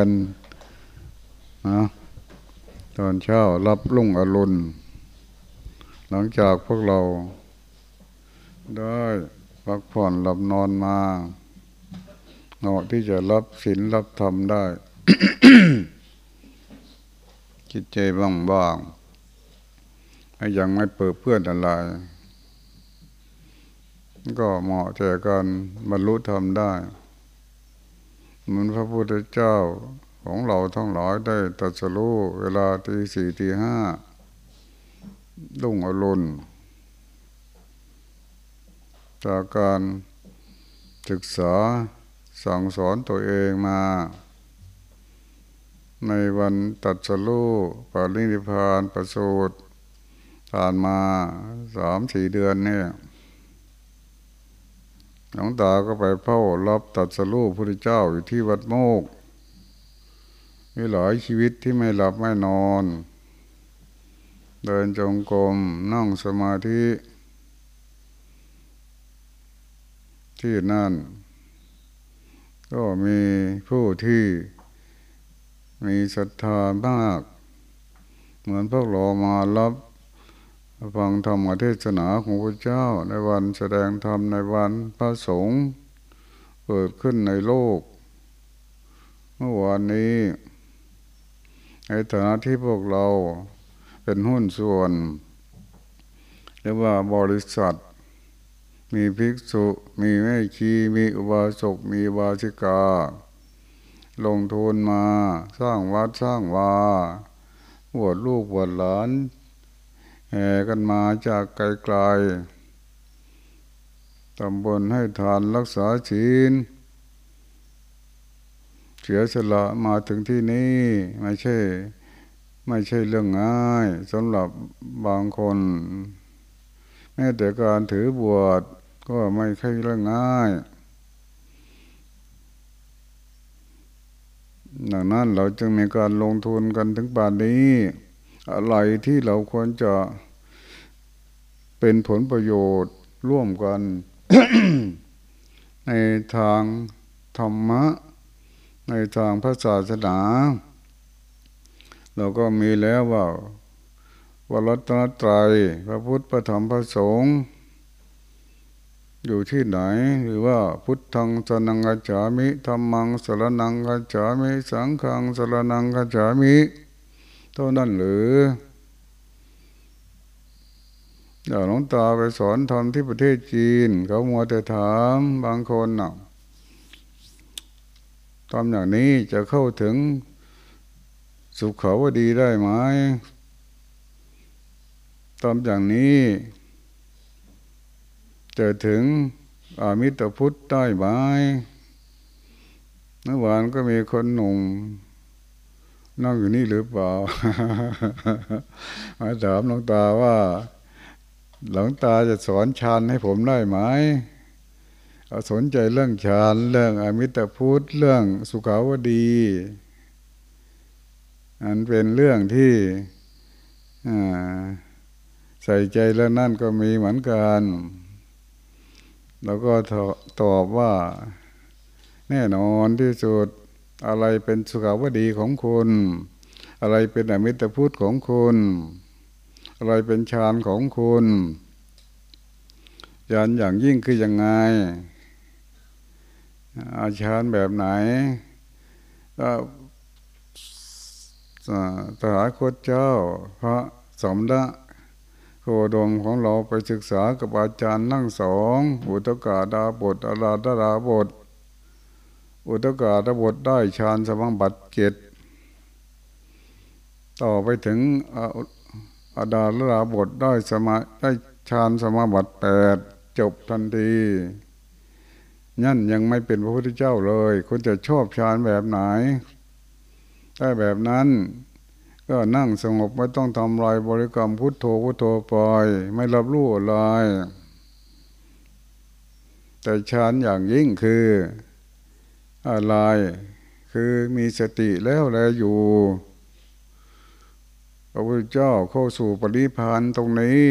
กันนะตอนเช้ารับลุ่งอรุณ หลังจากพวกเราได้พักผ่อนหลับนอนมาเหมาะที่จะรับศีลรับธรรมได้คิดใจบ้างๆยังไม่เปิดเพื่อนอะไรก็เหมาะแก่การบรรลุธรรมได้ เหมือนพระพุทธเจ้าของเราทั้งหลายได้ตรัสรู้เวลาตีสี่ตีห้าลุ่งอรุณจากการศึกษาสั่งสอนตัวเองมา ในวันตัดสรู้ปารินิพานประสูติผ่านมาสามสี่เดือนเนี่ย หลวงตาก็ไปเฝ้ารับตัดสรู้พระเจ้าอยู่ที่วัดโมกมีหลายชีวิตที่ไม่หลับไม่นอน เดินจงกรมนั่งสมาธิ ที่นั่น ก็มีผู้ที่มีศรัทธามาก เหมือนพวกเรามารับ ฟังธรรมเทศนาของพระเจ้าในวันแสดงธรรมในวันพระสงฆ์เกิดขึ้นในโลก เมื่อวานนี้ในฐานะที่พวกเราเป็นหุ้นส่วนเรียกว่าบริษัท มีภิกษุ มีแม่ชีมีอุบาสกมีบาชิกา ลงทุนมาสร้างวัดสร้างวาบวชลูกบวชหลาน แห่กันมาจากไกลๆตำบลให้ทานรักษาศีลเสียสละมาถึงที่นี่ไม่ใช่ ไม่ใช่เรื่องง่ายสำหรับบางคน แม้แต่การถือบวชก็ไม่ใช่เรื่องง่ายดังนั้นเราจึงมีการลงทุนกันถึงป่านนี้ อะไรที่เราควรจะเป็นผลประโยชน์ร่วมกัน ในทางธรรมะ ในทางพระศาสนา เราก็มีแล้วว่าวรัตนตรัยพระพุทธพระธรรมพระสงฆ์อยู่ที่ไหนหรือว่าพุทธังสนังกัจฉามิธรรมังสรนังกัจฉามิ สังฆังสรนังกัจฉามิ ท่านั้นหรือเดี๋ยวหลวงตาไปสอนทำที่ประเทศจีน เขามัวแต่ถามบางคนน่ะทำอย่างนี้จะเข้าถึงสุขเขาว่าดีได้ไหมทำอย่างนี้ จะถึงอามิตรพุทธได้ไหมเมื่อวานก็มีคนหนุ่ม นั่งอยู่นี่หรือเปล่ามาถามหลวงตาว่า หลวงตาจะสอนฌานให้ผมได้ไหมเอาสนใจเรื่องฌานเรื่องอมิตรพุทธเรื่องสุขาวดี อันเป็นเรื่องที่ใส่ใจแล้วนั่นก็มีเหมือนกันเราก็ตอบว่า แน่นอนที่สุด อะไรเป็นสุขาวดีของคุณ อะไรเป็นอมิตรพุทธของคุณ อะไรเป็นฌานของคุณฌานอย่างยิ่งคือยังไง อาฌานแบบไหนก็สหาคตเจ้า พระสมณะโคดมของเราไปศึกษากับอาจารย์นั่งสองอุตกาดาบทอาราดาราบท อุตกาดาบทได้ฌานสมังบัตเจ็ดต่อไปถึงอาดาลราบทได้สมาได้ฌานสมาบัติแปดจบทันทีนั่นยังไม่เป็นพระพุทธเจ้าเลย คุณจะชอบฌานแบบไหนได้แบบนั้น ก็นั่งสงบไม่ต้องทำลายบริกรรมพุทโธพุทโธปล่อย ไม่รับรู้อะไรแต่ฌานอย่างยิ่งคือ อะไร คือมีสติแล้วแลอยู่พระพุทธเจ้าเข้าสู่ปริพานตรงนี้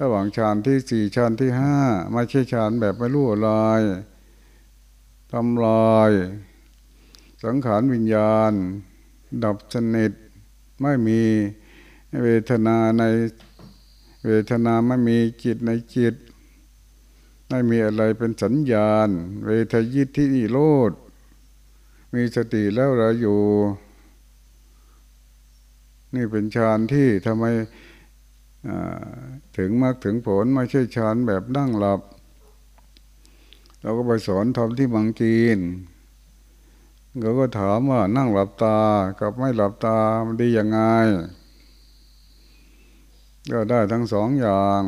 ระหว่างฌานที่สี่ฌานที่ห้าไม่ใช่ฌานแบบไม่รู้อะไรทำลาย สังขารวิญญาณ ดับสนิทไม่มีเวทนาในเวทนาไม่มีจิตในจิต ไม่มีอะไรเป็นสัญญาณ เวทยิทธิโลดมีสติแล้วเราอยู่ นี่เป็นฌานที่ทำไมถึงมากถึงผลไม่ใช่ฌานแบบนั่งหลับ เราก็ไปสอนทำที่บางจีนเขาก็ถามว่านั่งหลับตากับไม่หลับตามันดียังไง ก็ได้ทั้งสองอย่าง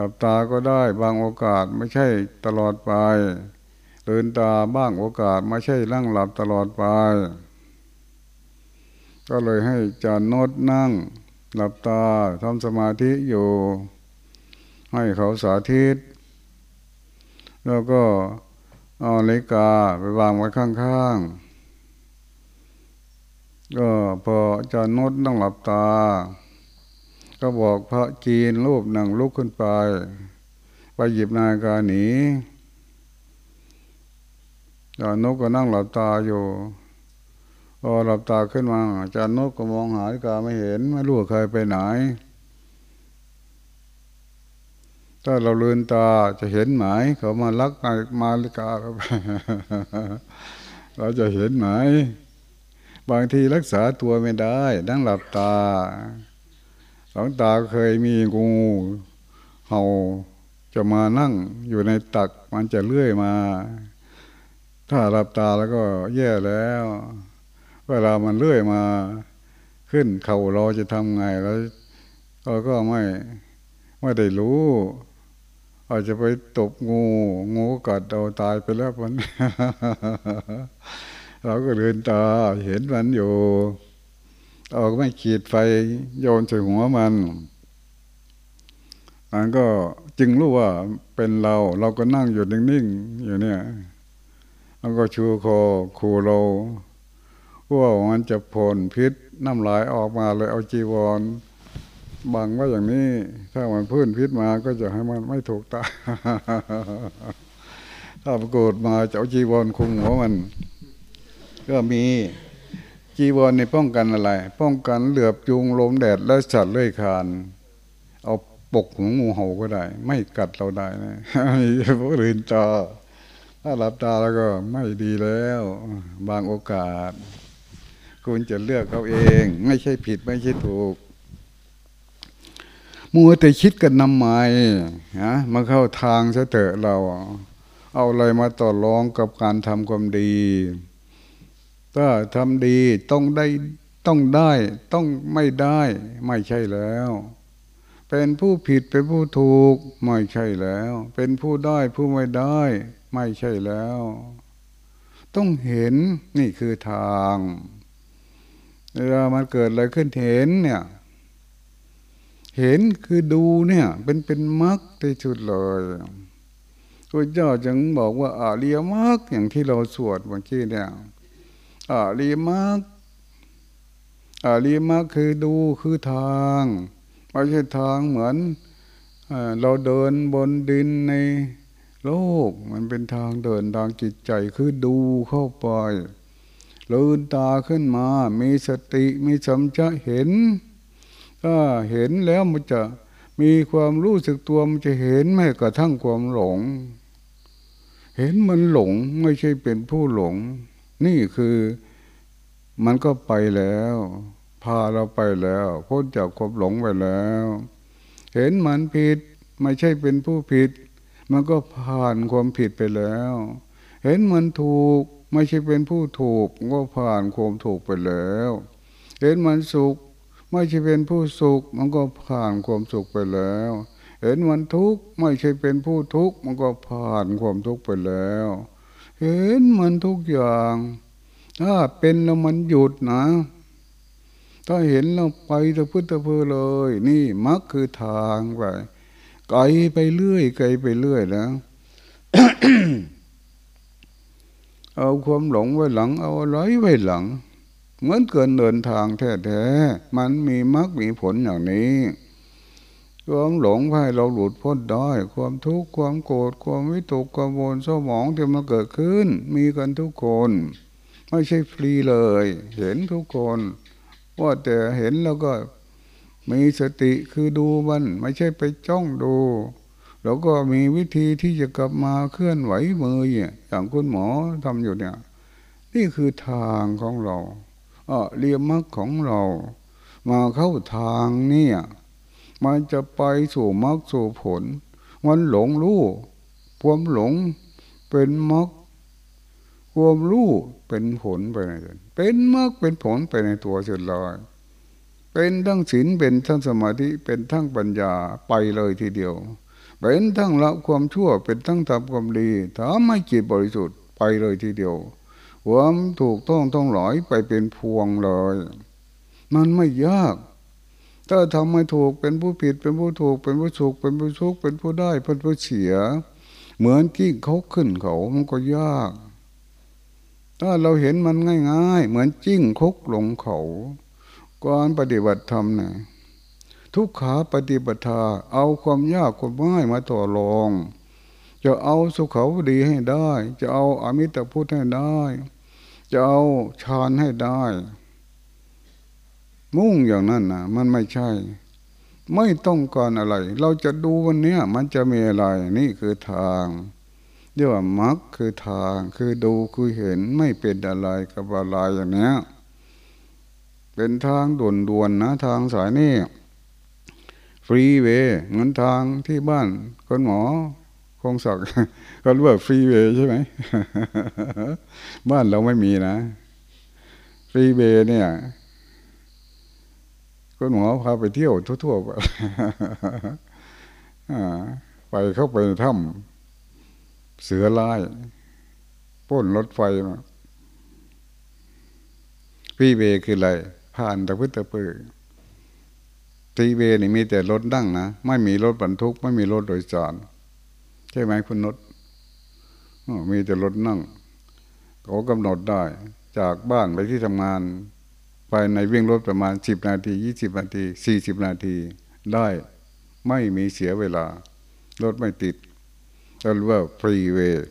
ลับตาก็ได้บางโอกาสไม่ใช่ตลอดไปตื่นตาบ้างโอกาสไม่ใช่นั่งหลับตลอดไป ก็เลยให้จานโนดนั่ง หลับตาทำสมาธิอยู่ ให้เขาสาธิต แล้วก็เอาเลกาไปวางไว้ข้างๆก็พอจานโนดนั่งหลับตา ก็บอกพระจีนรูปหนังลุกขึ้นไป ไปหยิบนาฬิกาหนีจานกก็นั่งหลับตาอยู่พอหลับตาขึ้นมาจานนกก็มองหาฬิกาไม่เห็น ไม่รู้ใครไปไหน ถ้าเราเลือนตาจะเห็นไหมเขามาลักมาฬิกาเราไปเราจะเห็นไหม บางทีรักษาตัวไม่ได้นั่งหลับตา สองตาเคยมีงูเห่าจะมานั่งอยู่ในตักมันจะเลื่อยมา ถ้าหลับตาแล้วก็แย่แล้ว เวลามันเลื่อยมา ขึ้นเข่าเราจะทำไงแล้วเราก็ไม่ไม่ได้รู้อาจจะไปตบงู งูกัดเราตายไปแล้วมัน เราก็เดินตาเห็นมันอยู่ เราก็ไม่ขีดไฟโยนใส่หัวมันมันก็จึงรู้ว่าเป็นเรา เราก็นั่งอยู่นิ่งๆอยู่เนี่ยแล้วก็ชูคอคูโลว่ามันจะผลพิษน้ำลายออกมาเลยเอาจีวรบังว่าอย่างนี้ ถ้ามันพื้นพิษมาก็จะให้มันไม่ถูกตาถ้าปรากฏมาจะเอาจีวรคุมหัวมัน ก็มี จีวรในป้องกันอะไร ป้องกันเหลือบยุงลมแดดและสัตว์เลื้อยคาน เอาปกของงูเห่าก็ได้ ไม่กัดเราได้นะพวกลืนตาถ้าหลับตาแล้วก็ไม่ดีแล้ว บางโอกาส คุณจะเลือกเขาเอง ไม่ใช่ผิดไม่ใช่ถูกมัวแต่คิดกันนำไมฮะมาเข้าทางซะเถอะเรา เอาอะไรมาต่อรองกับการทำความดี ถ้าทำดีต้องได้ต้องได้ต้องไม่ได้ไม่ใช่แล้ว เป็นผู้ผิดเป็นผู้ถูกไม่ใช่แล้ว เป็นผู้ได้ผู้ไม่ได้ ไม่ใช่แล้ว ต้องเห็นนี่คือทางเวลามันเกิดอะไรขึ้นเห็นเนี่ยเห็นคือดูเนี่ย เป็นเป็นมรรคที่สุดเลยพระเจ้าจึงบอกว่าอาเรียมรรคอย่างที่เราสวดเมื่อกี้เนี่ย อาเรีมรรคอาเรีมรรคคือดูคือทางไม่ใช่ทางเหมือนเราเดินบนดินในโลกมันเป็นทางเดินทางจิตใจคือดูเข้าไปลืนตาขึ้นมา มีสติมีสัมจะเห็นถ้าเห็นแล้วมันจะมีความรู้สึกตัวมันจะเห็นแม้กระทั่งความหลง เห็นมันหลงไม่ใช่เป็นผู้หลง นี่คือ มันก็ไปแล้ว พาเราไปแล้วพ้นจากความหลงไปแล้ว เห็นมันผิดไม่ใช่เป็นผู้ผิด มันก็ผ่านความผิดไปแล้ว เห็นมันถูกไม่ใช่เป็นผู้ถูกก็ผ่านความถูกไปแล้ว เห็นมันสุข ไม่ใช่เป็นผู้สุข มันก็ผ่านความสุขไปแล้ว เห็นมันทุกข์ไม่ใช่เป็นผู้ทุกข์ มันก็ผ่านความทุกข์ไปแล้ว เห็นมันทุกอย่าง ถ้าเป็นแล้วมันหยุดนะ ถ้าเห็นเราไปตะพื้นตะเพอเลย นี่มักคือทางไปไกลไปเรื่อยไกลไปเรื่อยแล้ว เอาความหลงไว้หลัง เอาอะไรไว้หลัง เหมือนเกินเดินทางแท้ๆมันมีมรรคมีผลอย่างนี้ความหลงให้เราหลุดพ้นได้ ความทุกข์ความโกรธความวิตกกังวลเศร้าหมองที่มาเกิดขึ้น มีกันทุกคน ไม่ใช่ฟรีเลย เห็นทุกคนว่าแต่เห็นแล้วก็มีสติคือดูมันไม่ใช่ไปจ้องดู แล้วก็มีวิธีที่จะกลับมาเคลื่อนไหวมืออย่างคุณหมอทำอยู่เนี่ย นี่คือทางของเราเออเรียมมรรคของเรา มาเข้าทางเนี่ยมันจะไปสู่มรรคสู่ผล มันหลงรู้ความหลงเป็นมรรค ความรู้เป็นผลไปในตัวเป็นมรรคเป็นผลไปในตัวเสร็จเลยเป็นทั้งศีลเป็นทั้งสมาธิเป็นทั้งปัญญาไปเลยทีเดียว เป็นทั้งละความชั่วเป็นทั้งทำความดีถ้าไม่จิตบริสุทธิ์ไปเลยทีเดียวความถูกต้องต้องหลอยไปเป็นพวงเลย มันไม่ยากถ้าทำไม่ถูกเป็นผู้ผิดเป็นผู้ถูกเป็นผู้สุขเป็นผู้ทุกข์เป็นผู้ได้เป็นผู้เสีย เหมือนกิ้งเขาขึ้นเขามันก็ยาก ถ้าเราเห็นมันง่าย ๆ เหมือนจิ้งคกหลงเขาการปฏิบัติธรรมน่ยทุกขาปฏิบัติเอาความยากความง่ายมาต่อรอง จะเอาสุขาวดีให้ได้ จะเอาอมิตรพุทธให้ได้ จะเอาฌานให้ได้ มุ่งอย่างนั้นนะมันไม่ใช่ ไม่ต้องการอะไร เราจะดูวันนี้มันจะมีอะไร นี่คือทาง เรียกว่ามักคือทางคือดูคือเห็นไม่เป็นอะไรกับอะไรอย่างเนี้ยเป็นทางด่วนดวนนะทางสายนี้ฟรีเวย์เงินทางที่บ้านคนหมอคงศักก็รู้ว่าฟรีเวย์ใช่ไหมบ้านเราไม่มีนะ ฟรีเวย์เนี่ยคุณหมอพาไปเที่ยวทั่วๆไปไปเข้าไปถ้ำ เสือลายป้นรถไฟมาพี่เวคืออะไร ผ่านตะพื้นตะปือทีเวนี่มีแต่รถดั้งนะ ไม่มีรถบรรทุก ไม่มีรถโดยสารใช่ไหมคุณนศมีแต่รถนั่งเขากำหนดได้ จากบ้านไปที่ทำงานภายในวิ่งรถประมาณสิบนาทียี่สิบนาทีสี่สิบนาที ได้ไม่มีเสียเวลา รถไม่ติด เรียกว่าฟรีเวย์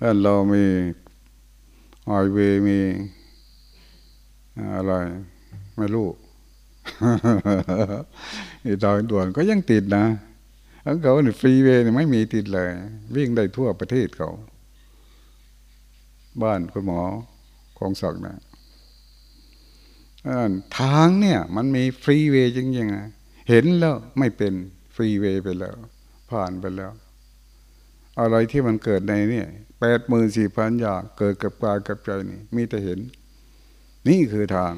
ถ้าเรามีไฮเวย์มีอะไร ไม่รู้อีดอยด่วนก็ยังติดนะเขาเนี่ยฟรีเวย์ไม่มีติดเลย วิ่งได้ทั่วประเทศเขา บ้านคุณหมอของศักดิ์นะทางเนี่ย มันมีฟรีเวย์จริงๆเห็นแล้วไม่เป็นฟรีเวย์ไปแล้ว ผ่านไปแล้ว อะไรที่มันเกิดในนี่แปดหมื่นสี่พันอย่างเกิดกับกายกับใจนี่ มีแต่เห็น นี่คือทาง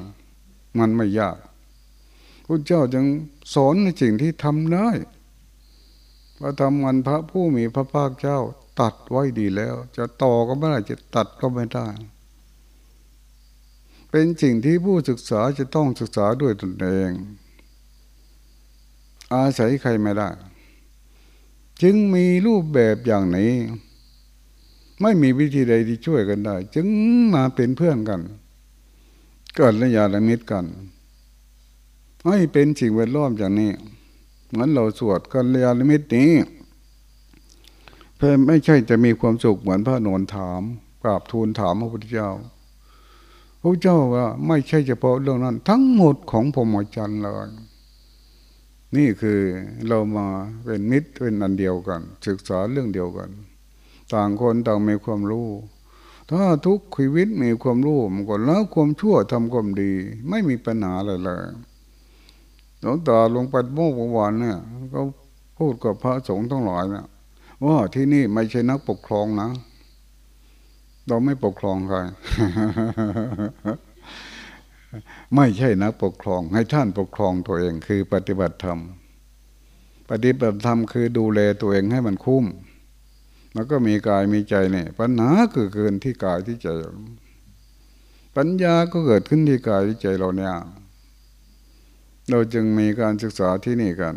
มันไม่ยากพระเจ้าจึงสอนในสิ่งที่ทำได้พระธรรมวันพระผู้มีพระภาคเจ้า ตัดไว้ดีแล้ว จะต่อก็ไม่ได้จะตัดก็ไม่ได้ เป็นสิ่งที่ผู้ศึกษาจะต้องศึกษาด้วยตนเอง อาศัยใครไม่ได้ จึงมีรูปแบบอย่างนี้ ไม่มีวิธีใดที่ช่วยกันได้ จึงมาเป็นเพื่อนกัน เกิดระยะละมิตรกันให้เป็นสิ่งแวดล้อมอย่างนี้เหมือนเราสวดกันระยะละมิตรนี้เพื่อไม่ใช่จะมีความสุขเหมือนพระนนถามกราบทูลถามพระพุทธเจ้าพระเจ้าว่าไม่ใช่เฉพาะเรื่องนั้น ทั้งหมดของพรหมจรรย์เลย นี่คือเรามาเป็นมิตรเป็นอันเดียวกัน ศึกษาเรื่องเดียวกัน ต่างคนต่างมีความรู้ ถ้าทุกชีวิตมีความรู้มันก็แล้วความชั่วทำความดี ไม่มีปัญหาอะไรเลยหลวงตาลงไปโมกวันเนี่ยก็พูดกับพระสงฆ์ทั้งหลายเนี่ยว่าที่นี่ไม่ใช่นักปกครองนะ เราไม่ปกครองใคร ไม่ใช่นักปกครอง ให้ท่านปกครองตัวเองคือปฏิบัติธรรม ปฏิบัติธรรมคือดูแลตัวเองให้มันคุ้ม แล้วก็มีกายมีใจเนี่ยปัญหาเกิดเกินที่กายที่ใจ ปัญญาก็เกิดขึ้นที่กายที่ใจเราเนี่ย เราจึงมีการศึกษาที่นี่กัน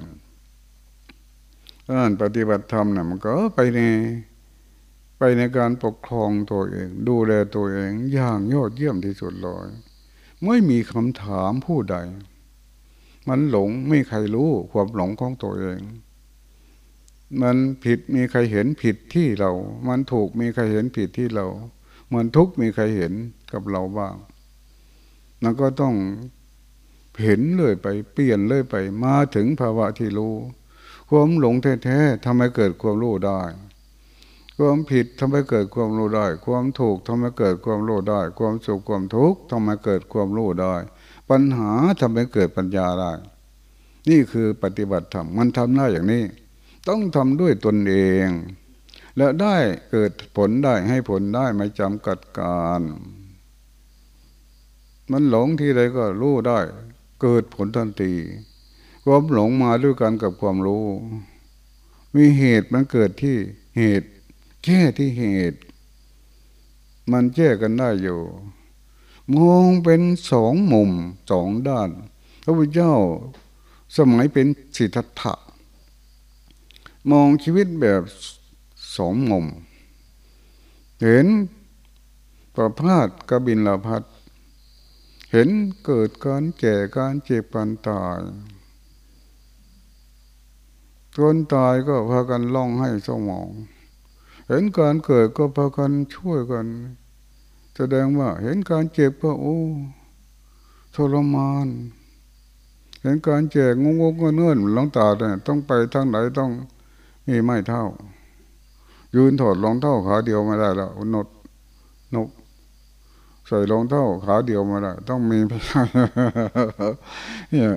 การปฏิบัติธรรมเนี่ยมันก็ไปในไปในการปกครองตัวเอง ดูแลตัวเองอย่างยอดเยี่ยมที่สุดเลย ไม่มีคำถามผู้ใด มันหลงไม่ใครรู้ความหลงของตัวเอง มันผิดมีใครเห็นผิดที่เรา มันถูกมีใครเห็นผิดที่เรา มันทุกมีใครเห็นกับเราบ้างมันก็ต้องเห็นเลยไปเปลี่ยนเลยไป มาถึงภาวะที่รู้ ความหลงแท้ๆทำให้เกิดความรู้ได้ ความผิดทำให้เกิดความรู้ได้ ความถูกทำให้เกิดความรู้ได้ ความสุขความทุกข์ทำให้เกิดความรู้ได้ ปัญหาทำให้เกิดปัญญาได้ นี่คือปฏิบัติธรรมมันทำได้อย่างนี้ ต้องทำด้วยตนเอง และได้เกิดผลได้ให้ผลได้ไม่จำกัดการ มันหลงที่ใดก็รู้ได้ เกิดผลทันทีความหลงมาด้วยกันกับความรู้ มีเหตุมันเกิดที่เหตุ แก้ที่เหตุ มันแก้กันได้อยู่ มองเป็นสองมุมสองด้าน พระพุทธเจ้าสมัยเป็นสิทธัตถะมองชีวิตแบบสองมุม เห็นประพาสกบินลาพัดเห็นเกิดการแก่การเจ็บการตายคนตายก็พากันล่องให้สมอง เห็นการเกิดก็พากันช่วยกัน แสดงว่าเห็นการเจ็บก็โอ้ทรมาน เห็นการแจกงงงเงื่อนหลงตาเนี่ยต้องไปทางไหนต้องมีไม่เท่า ยืนถอดรองเท้าขาเดียวไม่ได้แล้วนดนกใส่รองเท้าขาเดียวมาได้ต้องมีเนี่ย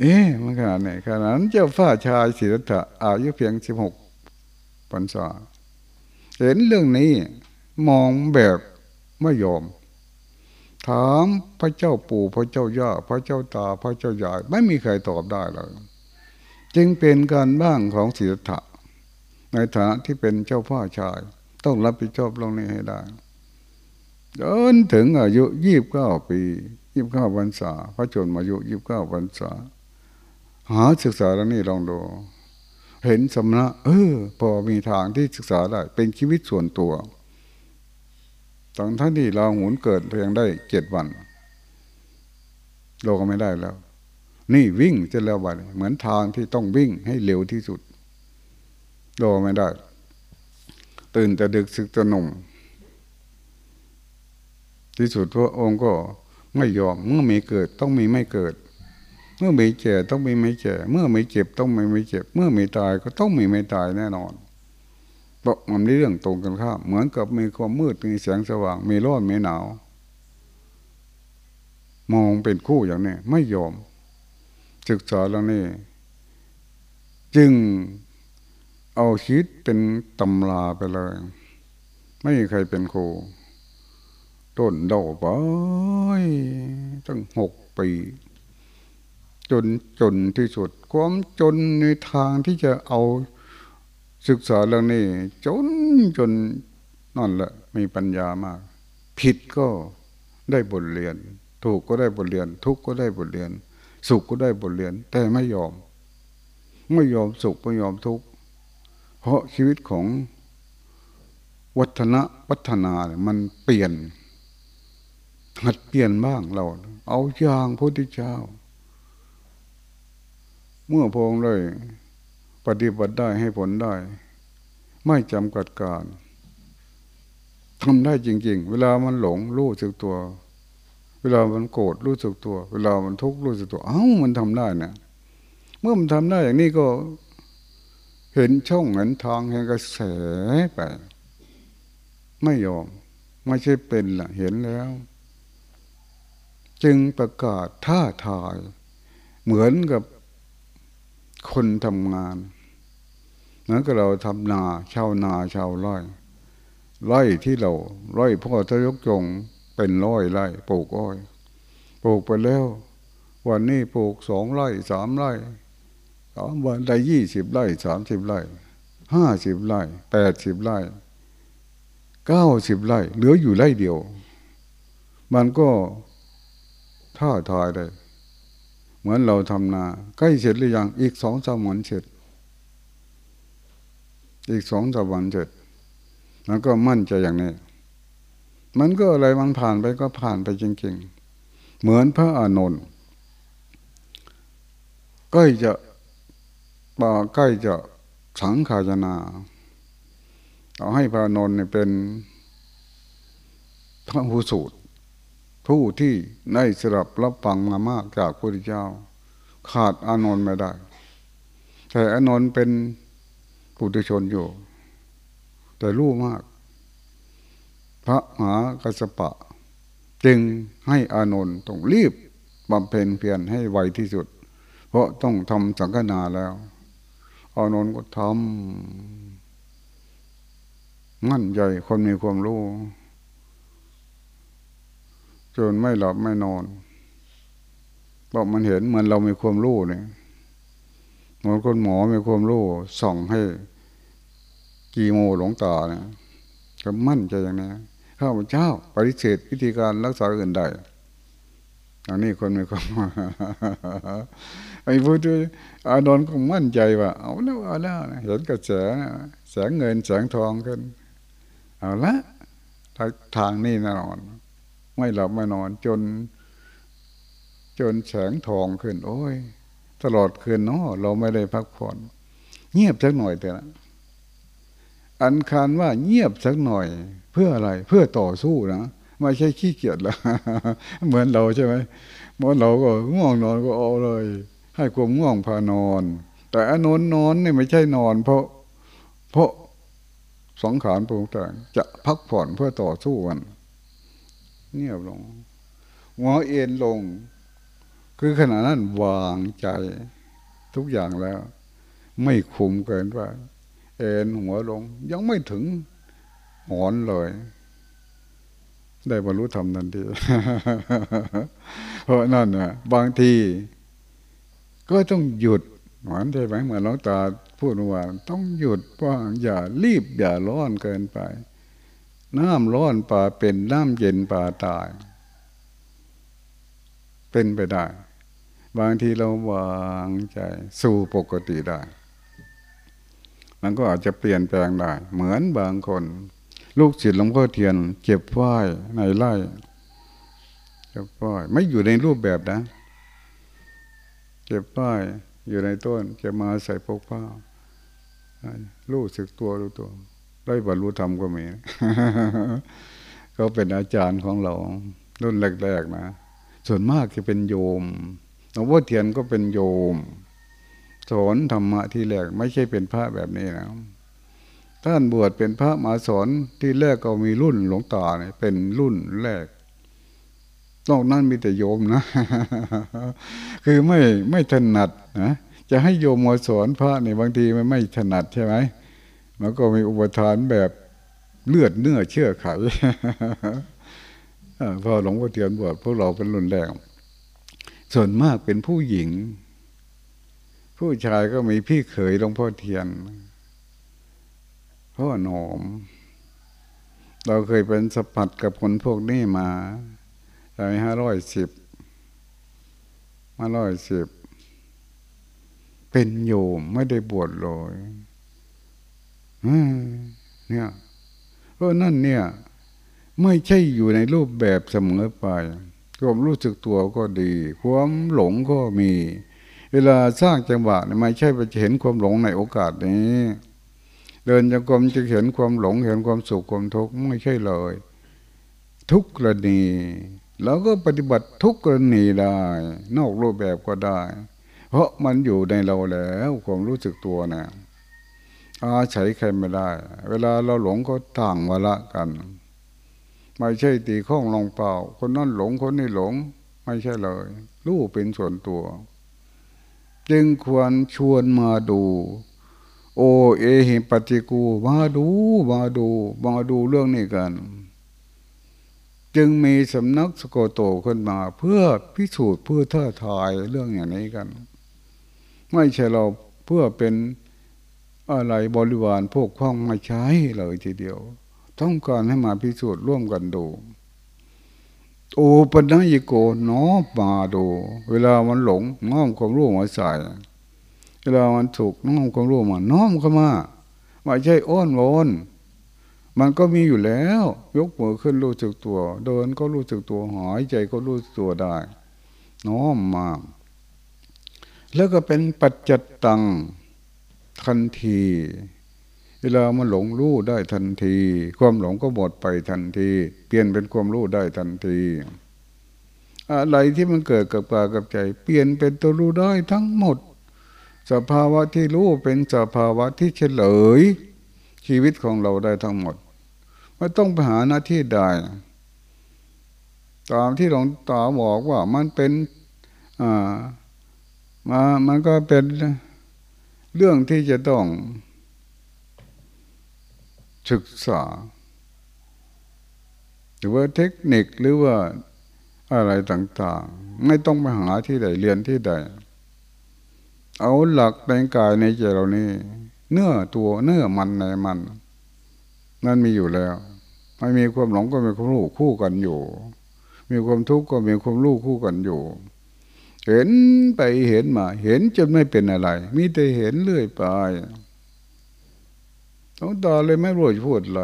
เอ๊ะมันขนาดไหนขนาดนั้นเจ้าฟ้าชายศิรธะอายุเพียงสิบหกพรรษา เห็นเรื่องนี้มองแบบไม่ยอม ถามพระเจ้าปู่พระเจ้าย่าพระเจ้าตาพระเจ้าใหญ่ไม่มีใครตอบได้เลยจึงเป็นการบ้างของศิรธะในฐานะที่เป็นเจ้าพ่อชาย ต้องรับผิดชอบเรื่องนี้ให้ได้จนถึงอายุยี่บเก้าปียี่บเก้าพรรษาพระชนมายุยี่บเก้าพรรษา หาศึกษาแล้วนี่ลองดู เห็นสมณะ เออ พอมีทางที่ศึกษาได้ เป็นชีวิตส่วนตัวตอนท่านที่เราหุนเกิดเพียงได้เจ็ดวัน เราก็ไม่ได้แล้ว นี่วิ่งจะแล้ววันเหมือนทางที่ต้องวิ่งให้เร็วที่สุดรอไม่ได้ ตื่นแต่ดึกสึกจะหนุ่มที่สุดพระองค์ก็ไม่ยอมเมื่อมีเกิดต้องมีไม่เกิด เมื่อมีเจ็บต้องมีไม่เจ็บเมื่อมีเจ็บต้องมีไม่เจ็บ เมื่อมีตายก็ต้องมีไม่ตายแน่นอนเพราะมันเรื่องตรงกันข้ามเหมือนกับมีความมืดมีแสงสว่าง มีร้อนมีหนาว มองเป็นคู่อย่างนี้ไม่ยอม ศึกษาแล้วนี่ จึงเอาชีวิตเป็นตำราไปเลย ไม่มีใครเป็นครูต้นดอกไปตั้งหกปี จนจนที่สุด ความจนในทางที่จะเอาศึกษาเรื่องนี้ จนจนนั่นแหละมีปัญญามาก ผิดก็ได้บทเรียน ถูกก็ได้บทเรียน ทุกก็ได้บทเรียน สุขก็ได้บทเรียน แต่ไม่ยอม ไม่ยอมสุขไม่ยอมทุกเพราะชีวิตของวัฒนะวัฒนาเนี่ยมันเปลี่ยนหัดเปลี่ยนบ้างเรา เอาอย่างพระพุทธเจ้า เมื่อพงเลย ปฏิบัติได้ให้ผลได้ ไม่จำกัดการทำได้จริง ๆ เวลามันหลงรู้สึกตัว เวลามันโกรธรู้สึกตัว เวลามันทุกข์รู้สึกตัว เอ้ามันทำได้นะเมื่อมันทำได้อย่างนี้ก็เห็นช่องเห็นทางเห็นกระแสไป ไม่ยอม ไม่ใช่เป็นละเห็นแล้ว จึงประกาศท่าทาย เหมือนกับ คนทำงานเหมือนกับเราทำนาชาวนาชาวไร่ไร่ที่เราไร่พ่อทยกจงเป็นร้อยไร่ปลูกอ้อย ปลูกไปแล้ว วันนี้ปลูกสองไร่สามไร่สามวันได้ยี่สิบไร่สามสิบไร่ห้าสิบไร่แปดสิบไร่เก้าสิบไร่เหลืออยู่ไร่เดียว มันก็ท้าทายเลย เหมือนเราทำนาใกล้เสร็จหรือยังอีกสองสามวันเสร็จ อีกสองสามวันเสร็จแล้วก็มั่นใจอย่างนี้มันก็อะไรมันผ่านไปก็ผ่านไปจริง ๆ เหมือนพระอานนท์ใกล้จะป่าใกล้จะสังขายนาเอาให้พระนนท์เป็นพระผู้สูตร ผู้ที่ได้สรับรับฟังมามากจากพระพุทธเจ้า ขาดอานนท์ไม่ได้ แต่อานนท์เป็นปุถุชนอยู่ แต่รู้มาก พระมหากัสปะ จึงให้อานนท์ต้องรีบบำเพ็ญเพียรให้ไวที่สุด เพราะต้องทำสังฆนาแล้วอานนท์ก็ทำมั่นใจคนมีความรู้ จนไม่หลับไม่นอนเพราะมันเห็นเหมือนเรามีความรู้เนี่ยเหมือนคนหมอมีความรู้ส่องให้กีโมหลงตาเนี่ยก็มั่นใจอย่างนี้ข้าพเจ้าปฏิเสธวิธีการรักษาอื่นได้อันนี้คนมีความไอ้พูดด้วยอานนท์ก็มั่นใจว่า เอาแล้วเอาแล้วเห็นกระแสแสงเงินแสงทองขึ้น เอาละทางนี้แน่นอน ไม่หลับไม่นอนจน จนแสงทองขึ้น โอ้ย ตลอดคืนเนาะเราไม่ได้พักผ่อน เงียบสักหน่อยเถอะอันคารว่าเงียบสักหน่อย เพื่ออะไรเพื่อต่อสู้นะไม่ใช่ขี้เกียจละเหมือนเราใช่ไหมเมื่อเราก็ง่วงนอนก็เอาเลย ให้ความง่วงพานอน แต่อนอนนอนนี่ไม่ใช่นอน เพราะ เพราะสองขานปรุงแต่งจะพักผ่อนเพื่อต่อสู้กัน เงียบลงหัวเอ็นลง คือขณะนั้นวางใจ ทุกอย่างแล้ว ไม่คุมเกินไปเอ็นหัวลง ยังไม่ถึงหอนเลย ได้บรรลุธรรมทันทีเพราะนั่นนะบางที ก็ต้องหยุดหวานใช่ไหมเหมือนน้องตาพูดว่าต้องหยุดว่าอย่ารีบอย่าร้อนเกินไป น้ำร้อนป่าเป็นน้ำเย็นป่าตาย เป็นไปได้ บางทีเราวางใจสู่ปกติได้ มันก็อาจจะเปลี่ยนแปลงได้ เหมือนบางคน ลูกศิษย์หลวงพ่อเทียน เก็บฝ้ายในไร่เก็บฝ้ายไม่อยู่ในรูปแบบนะ เก็บฝ้ายอยู่ในต้นจะมาใส่พกผ้าลูกสึกตัวรู้ตัว ได้บรรลุธรรมก็มีเขาเป็นอาจารย์ของเรารุ่นแรกๆนะ ส่วนมากจะเป็นโยมหลวงพ่อเทียนก็เป็นโยม สอนธรรมะที่แรกไม่ใช่เป็นพระแบบนี้นะท่านบวชเป็นพระมาสอนที่แรกก็มีรุ่นหลวงตาเนี่ยเป็นรุ่นแรกนอกนั้นมีแต่โยมนะ คือไม่ไม่ถนัดนะจะให้โยมมาสอนพระเนี่ยบางทีมันไม่ถนัดใช่ไหม มันก็มีอุปทานแบบเลือดเนื้อเชื่อไขพอหลวงพ่อเทียนบวชพวกเราเป็นรุ่นแรกส่วนมากเป็นผู้หญิง ผู้ชายก็มีพี่เขยหลวงพ่อเทียนพ่อหนอม เราเคยเป็นสัพัดกับคนพวกนี้มาใช่ห้าร้อยสิบห้าร้อยสิบเป็นโยมไม่ได้บวชเลย เนี่ยเพราะนั่นเนี่ย ไม่ใช่อยู่ในรูปแบบเสมอไปความรู้สึกตัวก็ดี ความหลงก็มี เวลาสร้างจังหวะไม่ใช่ไปเห็นความหลงในโอกาสนี้ เดินจงกรมจะเห็นความหลงเห็นความสุขความทุกข์ไม่ใช่เลย ทุกกรณีเราก็ปฏิบัติทุกกรณีได้ นอกรูปแบบก็ได้ เพราะมันอยู่ในเราแล้วความรู้สึกตัวน่ะ อาศัยใครไม่ได้ เวลาเราหลงก็ต่างวละกัน ไม่ใช่ตีข้องลงเปล่า คนนั้นหลงคนนี้หลง ไม่ใช่เลย รู้เป็นส่วนตัว จึงควรชวนมาดู โอเอหิปฏิกูมาดูมาดูมาดูเรื่องนี้กัน จึงมีสำนักสโกโตขึ้นมา เพื่อพิสูจน์เพื่อท้าทายเรื่องอย่างนี้กัน ไม่ใช่เราเพื่อเป็น อะไรบริวารพวกพ้องไม่ใช้เลยทีเดียว ต้องการให้มาพิสูจน์ร่วมกันดู โอปัญญโกน้อมมาดู เวลามันหลงน้อมความรู้มาใส่เวลามันถูกน้อมความรู้มาน้อมเข้ามาไม่ใช่อ้อนวอนมันก็มีอยู่แล้ว ยกมือขึ้นรู้สึกตัว เดินก็รู้สึกตัวหายใจก็รู้สึกตัวได้น้อมมา แล้วก็เป็นปัจจตัง ทันที เวลามันหลงรู้ได้ทันที ความหลงก็หมดไปทันที เปลี่ยนเป็นความรู้ได้ทันที อะไรที่มันเกิดกับกากับใจ เปลี่ยนเป็นตัวรู้ได้ทั้งหมด สภาวะที่รู้เป็นสภาวะที่เฉลย ชีวิตของเราได้ทั้งหมดไม่ต้องไปหาหน้าที่ใดตามที่หลวงตาบอกว่ามันเป็นอ่ามามันก็เป็น เรื่องที่จะต้องศึกษา หรือว่าเทคนิคหรือว่าอะไรต่างๆ ไม่ต้องไปหาที่ใดเรียนที่ใด เอาหลักในกายในใจเรานี่ เนื้อตัวเนื้อมันในมัน นั่นมีอยู่แล้ว ไม่มีความหลงก็มีความรู้คู่กันอยู่ มีความทุกข์ก็มีความรู้คู่กันอยู่ เห็นไปเห็นมา เห็นจนไม่เป็นอะไร มีแต่เห็นเรื่อยไปหลวงตาเลยไม่รู้จะพูดอะไร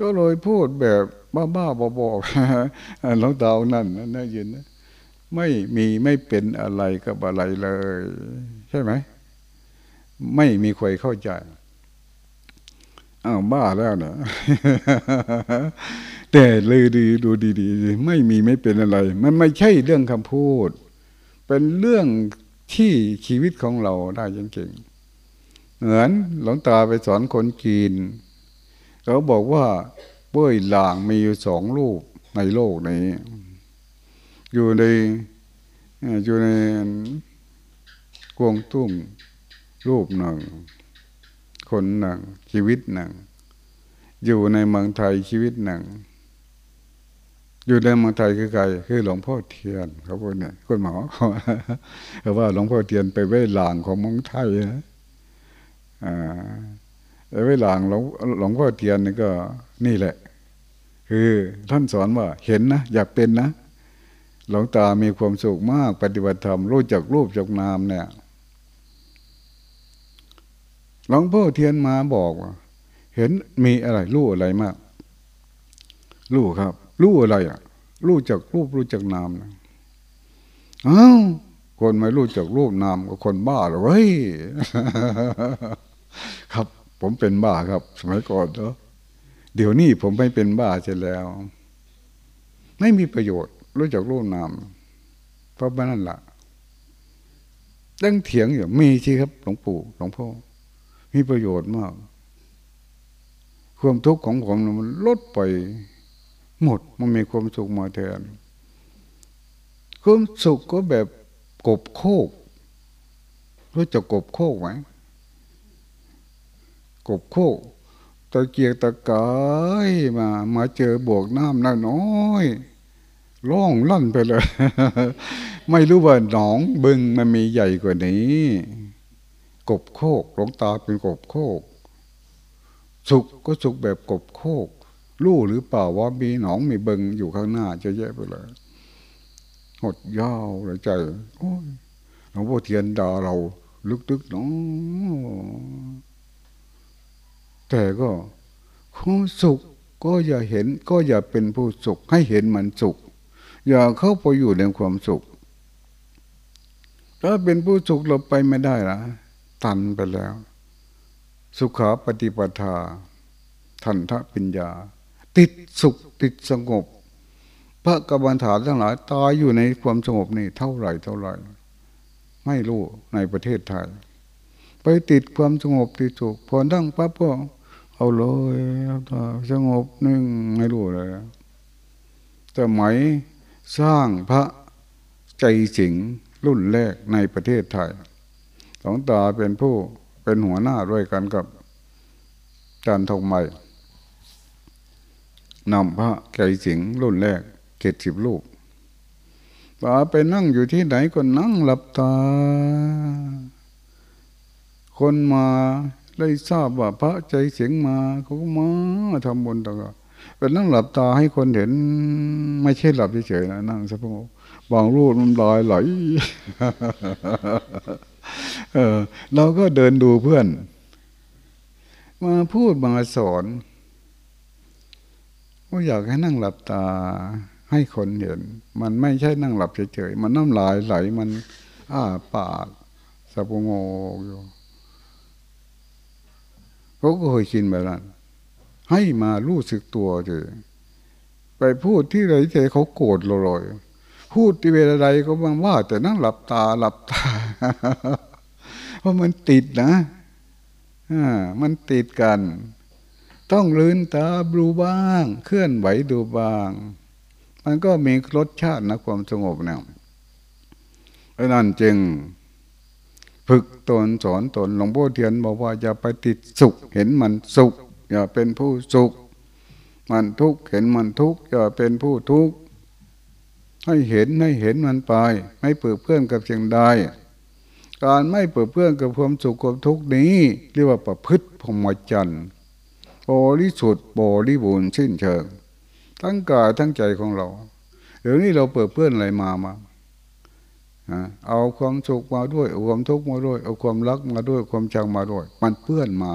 ก็เลยพูดแบบบ้าๆบอๆหลวงตานั่นน่ายินนะไม่มีไม่เป็นอะไรกับอะไรเลย ใช่ไหม ไม่มีใครเข้าใจอ้าวบ้าแล้วเนะ แต่เลยดีดูดีๆ ไม่มีไม่เป็นอะไร มันไม่ใช่เรื่องคำพูด เป็นเรื่องที่ชีวิตของเราได้จริงๆเหมือนหลวงตาไปสอนคนจีน เขาบอกว่าเบ้ยหลางมีอยู่สองรูปในโลกนี้ อยู่ในอยู่ในกวงตุ้งรูปหนึ่ง คนหนึ่งชีวิตหนึ่ง อยู่ในเมืองไทยชีวิตหนึ่ง อยู่ในเมืองไทยคือใครคือหลวงพ่อเทียนเขาพูดเนี่ยคุณหมอเขาว่าหลวงพ่อเทียนไปไว้หลางของเมืองไทยนะอ่าไว้หลางหลวงหลวงพ่อเทียนนี่ก็นี่แหละ คือท่านสอนว่าเห็นนะอยากเป็นนะหลวงตามีความสุขมาก ปฏิบัติธรรมรู้จักรูปจักนามเนี่ยหลวงพ่อเทียนมาบอกว่าเห็นมีอะไรรู้อะไรมากรู้ครับ รู้อะไรอะ รู้จักรูปรู้จักนามนะอ้าวคนไม่รู้จักรูปนามก็คนบ้าเลยเว้ยครับ ผมเป็นบ้าครับ สมัยก่อนเนาะเดี๋ยวนี้ผมไม่เป็นบ้าเสร็จแล้ว ไม่มีประโยชน์ รู้จักรูปนามเพราะนั่นแหละตั้งเถียงอยู่มีสิครับหลวงปู่หลวงพ่อมีประโยชน์มาก ความทุกข์ของผมมันลดไป หมดมันมีความสุขมาแทนความสุขก็แบบกบโคก รู้จักกบโคกไหมกบโคกตะเกียกตะกายมา มาเจอบวกน้ำน้อยล่องลั่นไปเลย ไม่รู้ว่าหนองบึงมันมีใหญ่กว่านี้ กบโคกหลงตาเป็นกบโคก สุขก็สุขแบบกบโคก รู้หรือเปล่าว่ามีหนองมีเบิงอยู่ข้างหน้าจะแย่ไปเลยหดยาวเลยใจโอ้ยหลวงพ่อเทียนด่าเรา ลึกๆเนาะแต่ก็ความสุขก็อย่าเห็นก็อย่าเป็นผู้สุข ให้เห็นมันสุข อย่าเข้าไปอยู่ในความสุข ถ้าเป็นผู้สุขเราไปไม่ได้ละตันไปแล้ว สุขาปฏิปทา ทันทะปัญญา ติดสุขติดสงบ พระกบันฐานทั้งหลายตายอยู่ในความสงบนี่เท่าไหร่เท่าไหร่ ไม่รู้ในประเทศไทย ไปติดความสงบติดสุขพอนั่งปั๊บก็เอาเลยสงบนึ่งไม่รู้เลยแต่ไหมสร้างพระใจสิงรุ่นแรกในประเทศไทยสองตาเป็นผู้เป็นหัวหน้าด้วยกันกับจันทงใหม่ นำพระไก่สิงรุ่นแรกเจ็ดสิบลูกป่าไปนั่งอยู่ที่ไหนก็นั่งหลับตา คนมาได้ทราบว่าพระใจเสียงมาเขาก็มาทำบุญต่างๆเป็นนั่งหลับตาให้คนเห็น ไม่ใช่หลับเฉยๆนะนั่งสักพักบางรูปมันลอยไหลเออ เราก็เดินดูเพื่อน มาพูดมาสอน ก็อยากให้นั่งหลับตาให้คนเห็น มันไม่ใช่นั่งหลับเฉยๆมันน้ำลายไหลมันอ้าปากสะพงกอยู่เขาก็เคยชินแบบนั้นให้มารู้สึกตัวเถอะไปพูดที่ไรใจเขาโกรธเราเลยพูดที่เวลาใดก็บางว่า แต่นั่งหลับตาหลับตา เพราะมันติดนะอ่ามันติดกัน ต้องลืนตาดูบ้าง เคลื่อนไหวดูบ้าง มันก็มีรสชาตินะความสงบเนี่ยเพราะนั้นจึงฝึกตนสอนตนหลวงพ่อเทียนบอกว่าอย่าไปติดสุข เห็นมันสุข อย่าเป็นผู้สุข มันทุกข์เห็นมันทุกข์อย่าเป็นผู้ทุกข์ให้เห็นให้เห็นมันไป ไม่เปื้อเพื่อนกับสิ่งใดการไม่เปื้อเพื่อนกับความสุขความทุกข์นี้ เรียกว่าประพฤติพรหมจรรย์ บริสุทธิ์บริบูรณ์สิ้นเชิง ทั้งกายทั้งใจของเราเดี๋ยวนี้เราเปื้อเพื่อนอะไรมามาเอาความสุขมาด้วยเอาความทุกข์มาด้วย เอาความรักมาด้วยความชังมาด้วย มันเพื่อนมา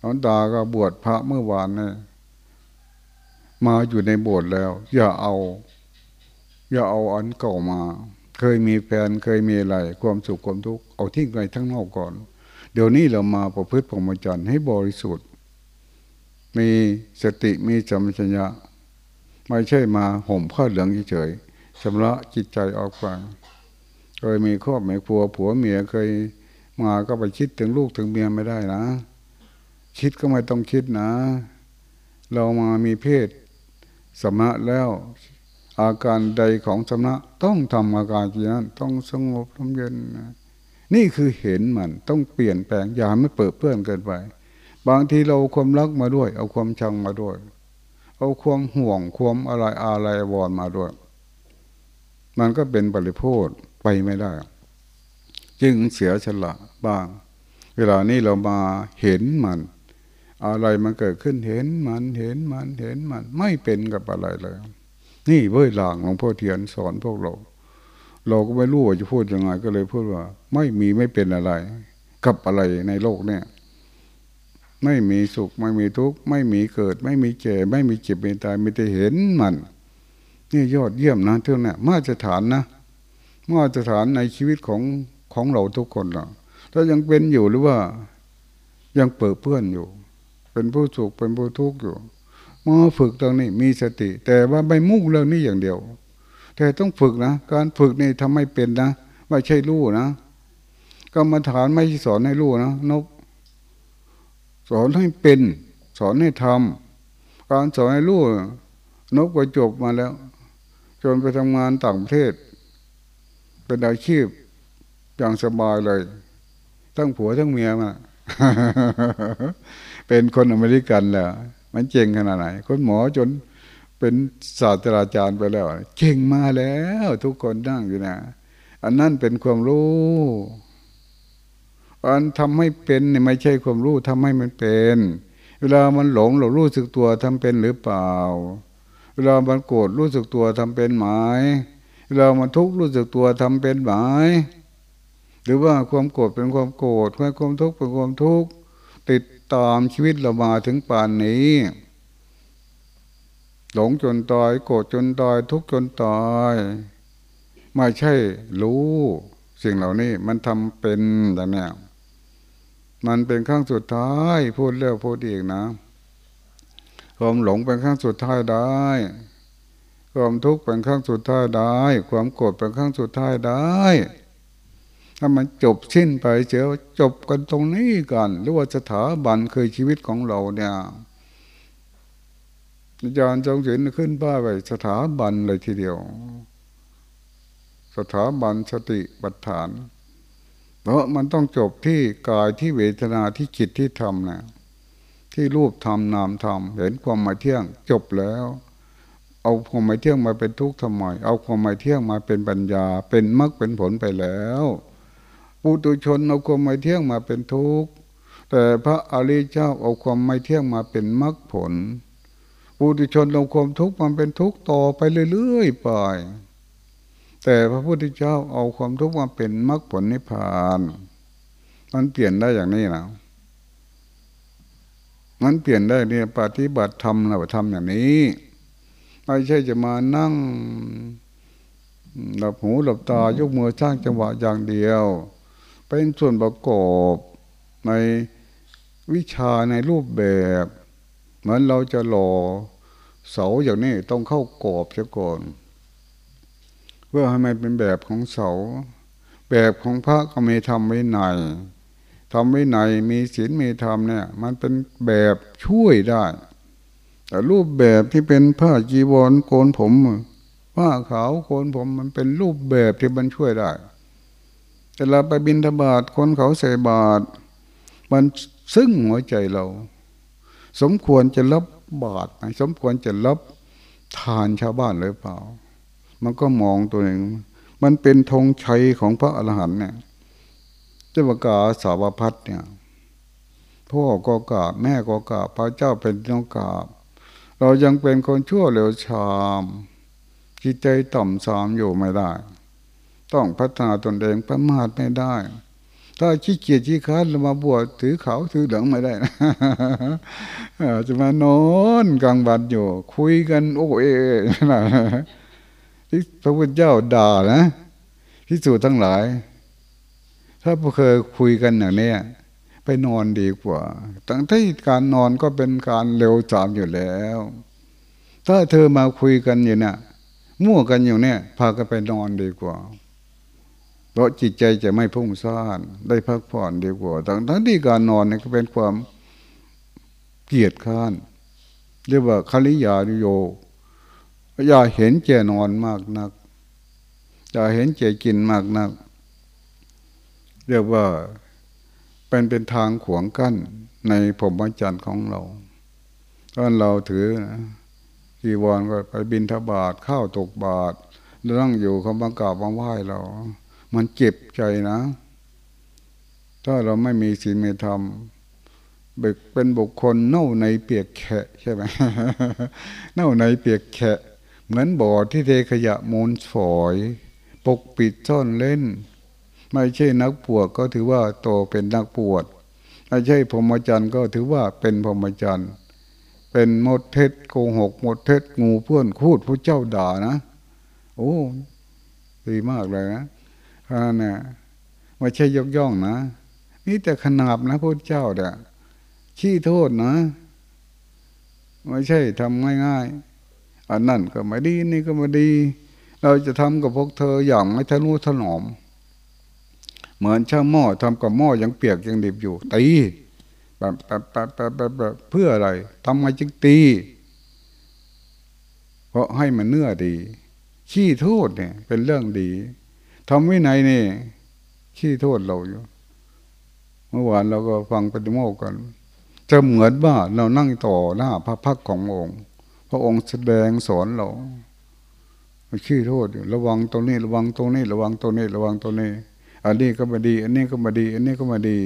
หลวงตาก็บวชพระเมื่อวานเนี่ยมาอยู่ในโบสถ์แล้ว อย่าเอา อย่าเอาอันเก่ามา เคยมีแฟนเคยมีอะไร ความสุขความทุกข์เอาทิ้งไปทั้งนอกก่อน เดี๋ยวนี้เรามาประพฤติพรหมจรรย์ให้บริสุทธิ์ มีสติมีจำชัญญะไม่ใช่มาห่มผ้าเหลืองเฉยชำระจิตใจออกไปเคยมีครอบมีครัวผัวเมียเคยมาก็ไปคิดถึงลูกถึงเมียไม่ได้นะ คิดก็ไม่ต้องคิดนะ เรามามีเพศสมะแล้ว อาการใดของสมณะต้องทำอาการอย่างนั้นต้องสงบลมเย็น นี่คือเห็นมันต้องเปลี่ยนแปลงอย่าไม่เปิดเพื่อนเกินไป บางทีเราความรักมาด้วย เอาความชังมาด้วย เอาความห่วงความอะไรอะไรวอนมาด้วย มันก็เป็นบริโภคไปไม่ได้ จึงเสียฉละบ้าง เวลานี้เรามาเห็นมัน อะไรมันเกิดขึ้นเห็นมันเห็นมันเห็นมัน ไม่เป็นกับอะไรเลยนี่เว้ยหลางของพ่อเทียนสอนพวกเรา เราก็ไม่รู้ว่าจะพูดยังไงก็เลยพูดว่า ไม่มีไม่เป็นอะไร กับอะไรในโลกเนี่ย ไม่มีสุขไม่มีทุกข์ไม่มีเกิด ไม่มีเจ็บไม่มีเจ็บไม่ตายมีแต่เห็นมัน นี่ยอดเยี่ยมนะเท่านี้มาตรฐานนะมาตรฐานในชีวิตของของเราทุกคนละถ้ายังเป็นอยู่หรือว่ายังเปิดเพื่อนอยู่ เป็นผู้สุขเป็นผู้ทุกข์อยู่มาฝึกตรงนี้มีสติ แต่ว่าไม่มุ่งเรื่องนี้อย่างเดียว แต่ต้องฝึกนะ การฝึกนี่ทำให้เป็นนะ ไม่ใช่รู้นะกรรมฐานไม่สอนให้รู้นะนก สอนให้เป็น สอนให้ทำการสอนให้รู้นกก็จบมาแล้ว จนไปทำงานต่างประเทศ เป็นอาชีพอย่างสบายเลย ทั้งผัวทั้งเมียมาเป็นคนอเมริกันแหละมันเจ๋งขนาดไหน คนหมอจนเป็นศาสตราจารย์ไปแล้วเก่งมาแล้ว ทุกคนนั่งอยู่นะ อันนั้นเป็นความรู้ อันทำให้เป็นเนี่ยไม่ใช่ความรู้ทำให้มันเป็น เวลามันหลงเรารู้สึกตัวทำเป็นหรือเปล่า เวลามันโกรธรู้สึกตัวทำเป็นไหมเวลามันทุกข์รู้สึกตัวทำเป็นไหมหรือว่าความโกรธเป็นความโกรธความทุกข์เป็นความทุกข์ติดตามชีวิตเรามาถึงป่านนี้ หลงจนตายโกรธจนตายทุกข์จนตายไม่ใช่รู้สิ่งเหล่านี้มันทำเป็นแต่เนี่ย มันเป็นครั้งสุดท้ายพูดแล้วพูดอีกนะความหลงเป็นครั้งสุดท้ายได้ ความทุกข์เป็นครั้งสุดท้ายได้ ความโกรธเป็นครั้งสุดท้ายได้ ถ้ามันจบสิ้นไปเจอจบกันตรงนี้กันหรือว่าสถาบันเคยชีวิตของเราเนี่ยอาจารย์จงศิลขึ้นป้าไปสถาบันเลยทีเดียว สถาบันสติปัฏฐาน เพราะมันต้องจบที่กายที่เวทนาที่จิตที่ธรรมนะที่รูปทำนามทำเห็นความหมายเที่ยงจบแล้ว เอาความหมายเที่ยงมาเป็นทุกข์ทำไมเอาความหมายเที่ยงมาเป็นปัญญา เป็นมรรคเป็นผลไปแล้วปุตุชนเอาความหมายเที่ยงมาเป็นทุกข์แต่พระอริยเจ้าเอาความหมายเที่ยงมาเป็นมรรคผลปุตุชนเอาความทุกข์มาเป็นทุกข์ต่อไปเรื่อยๆไป แต่พระพุทธเจ้าเอาความทุกข์มาเป็นมรรคผลนิพพาน มันเปลี่ยนได้อย่างนี้นะมันเปลี่ยนได้เนี่ยปฏิบัติธรรมเราทำอย่างนี้ไม่ใช่จะมานั่งหลับหูหลับตายกมือสร้างจังหวะอย่างเดียว เป็นส่วนประกอบในวิชาในรูปแบบ เหมือนเราจะหล่อเสาอย่างนี้ต้องเข้ากรอบเสียก่อน เพื่อให้มันเป็นแบบของเสา แบบของพระก็มีทำไว้ในทำไว้ในมีศีลมีธรรมเนี่ย มันเป็นแบบช่วยได้ แต่รูปแบบที่เป็นผ้าจีวรโกนผมผ้าขาวโกนผมมันเป็นรูปแบบที่มันช่วยได้ แต่เราไปบินธบาตคนเขาใส่บาตรมันซึ่งหัวใจเรา สมควรจะรับบาตรไหมสมควรจะรับทานชาวบ้านหรือเปล่า มันก็มองตัวเอง มันเป็นธงชัยของพระอรหันต์เนี่ยเจ้ากาสาวพัดเนี่ยพ่อก็กราบแม่ก็กราบพระเจ้าเป็นต้องกราบ เรายังเป็นคนชั่วเร็วชามจิตใจต่ำสามอยู่ไม่ได้ ต้องพัฒนาตนเองประมาทไม่ได้ ถ้าขี้เกียจขี้ค้านมาบวชถือเขาถือเหลืองไม่ได้นะจะมานอนกลางวันอยู่ คุยกันโอ้เอ๋นะ ที่พระพุทธเจ้าด่านะพิสูจน์ทั้งหลาย ถ้าพวกเคยคุยกันอย่างนี้ไปนอนดีกว่าตั้งที่การนอนก็เป็นการเร็วจามอยู่แล้ว ถ้าเธอมาคุยกันอยู่เนี่ยมั่วกันอยู่เนี่ยพากันไปนอนดีกว่า เพราะจิตใจจะไม่พุ่งซ่านได้พักผ่อนดีกว่าทั้งทั้งที่การนอนเนี่ยก็เป็นความเกียดข้าน เรียกว่าคลิยาโย อย่าเห็นเจนอนมากนัก อย่าเห็นเจกินมากนัก เรียกว่าเป็นเป็นทางขวงกั้นในพรหมจรรย์ของเราตอนเราถือกีวรก็ไปบินทบาทข้าวตกบาทนั่งอยู่เขาบังกาบมาไหว้เรา มันเจ็บใจนะ ถ้าเราไม่มีศีลไม่ธรรมเป็นบุคคลเน่าในเปียกแฉะใช่ไหมเน่าในเปียกแฉะ เหมือนบ่อที่เทขยะมูลฝอย ปกปิดซ่อนเล่น ไม่ใช่นักปวดก็ถือว่าโตเป็นนักปวดไม่ใช่พรหมจรรย์ก็ถือว่าเป็นพรหมจรรย์เป็นหมดเท็จโกหกหมดเท็จงูเพื่อนคูดพระเจ้าด่านะ โอ้ดีมากเลยนะอันนี้ไม่ใช่ยกย่องนะ นี่แต่ขนาบนะพระเจ้าเนี่ยขี้โทษนะ ไม่ใช่ทำง่ายๆ อันนั่นก็ไม่ดีนี่ก็ไม่ดี เราจะทำกับพวกเธออย่างไม่ทะนุถนอม เหมือนช่างหม้อทำกับหม้อยังเปียกยังดิบอยู่ตีแบบแบบแบบแบบแบบเพื่ออะไรทำไมจึงตี เพราะให้มันเนื้อดี ขี้โทษเนี่ย เป็นเรื่องดีทำวินัยนี่ขี้โทษเราอยู่ เมื่อวานเราก็ฟังปฏิโมกกัน จะเหมือนว่าเรานั่งต่อหน้าพระพักขององค์ พระองค์แสดงสอนเราขี้โทษอยู่ระวังตรงนี้ระวังตรงนี้ ระวังตรงนี้ ระวังตรงนี้ อันนี้ก็มาดี อันนี้ก็มาดี อันนี้ก็มาดี